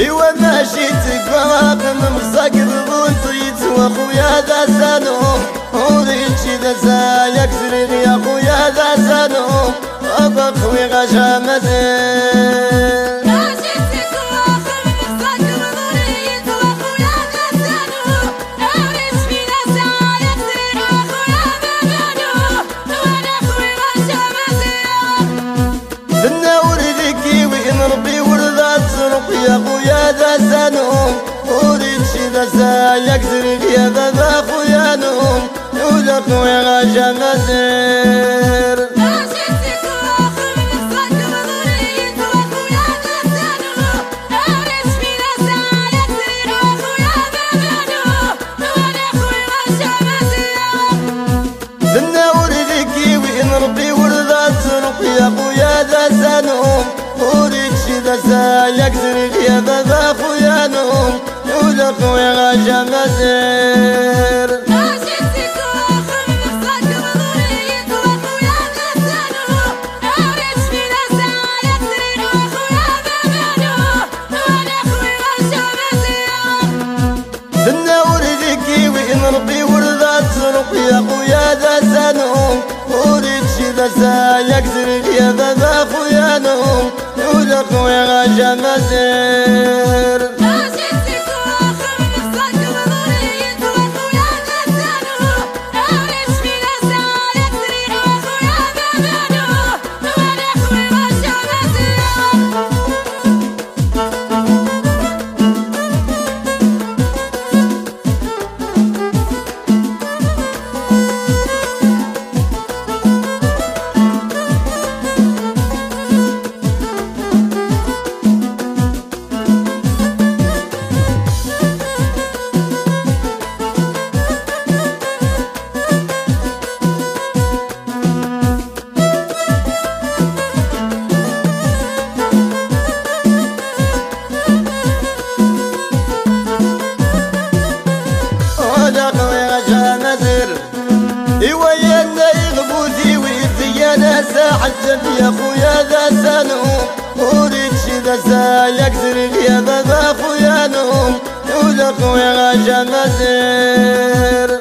ايوا ماشي تقاق من مساقر بنتيت وأخويا ذا سانو وريتشي ذا سايك سريغ يا خويا ذا سانو أبا خوي غجا مدير ولا خويا غاشا مزير ربي ورثات يا خويا ذا سنوم ذا سايك زريق يا بابا خويا نوم ولا خويا غاشا مزير ربي ورثات سرق يا خويا ذا سنوم وريد شي ذا سايك زريق يا بابا خويا نوم ولا خويا غاشا مزير يا خويا ذا سنو وريد شي ذا سايك زرق يا بابا خويا نوم ولا خويا غاشا مزير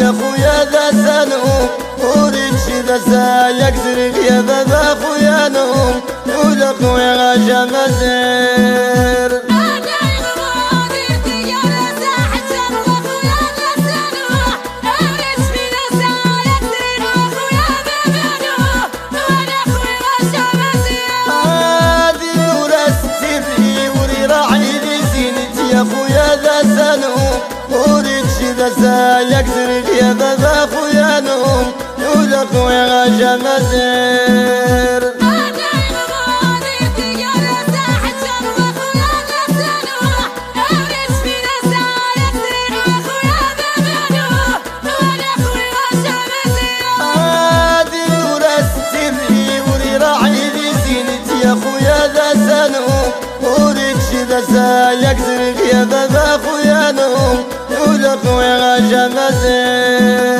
يا خويا ذا سنو سايك زرق يا بابا خويا نوم ولا خويا غاشا يا خويا ذا سنو وريد شي ذا سايك زرق يا بابا ذا سايك زرق يا بابا خويا نوم ولا خويا غاشا مزير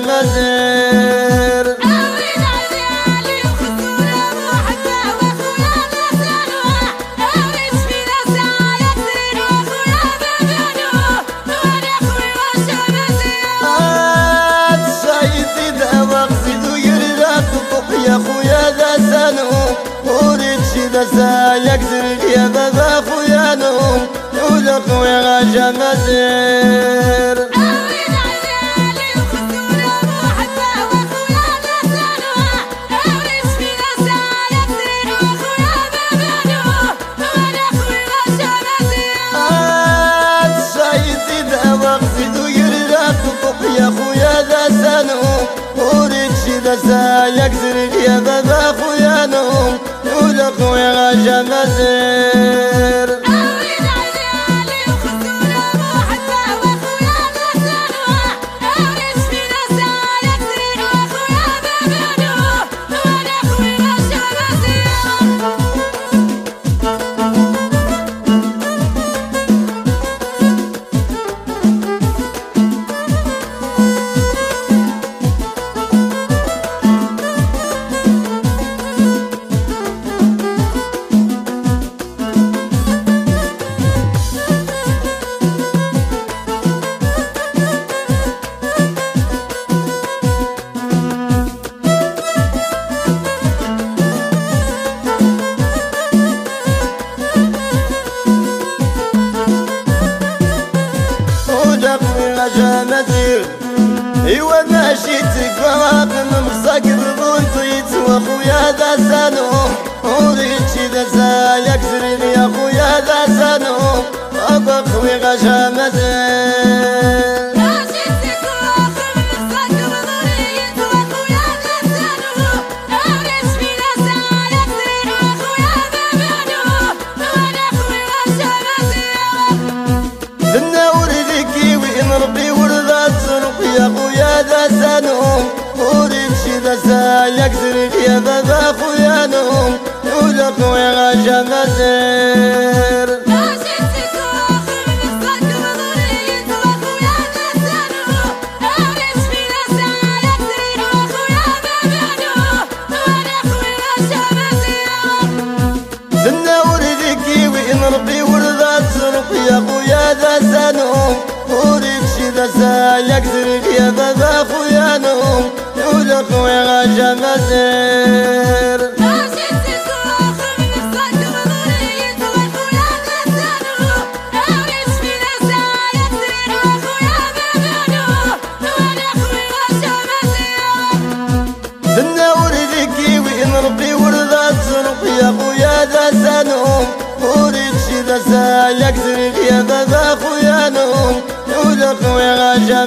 مزير يا ذا سايك زرق يا بابا خويا نوم ولا خويا غاجا مزير يا بابا خويا نوم ولا خويا غاجا مزير. خوي غشامدي سنوم وريد شي ذا سايك زريق يا بابا خويا نوم ولا خويا غاشا مزير زريق يا بابا خويا نوم. ولا خويا غاشا صرف يا خويا ذا سنوم. وريد شي ذا سايك زريق يا بابا خويا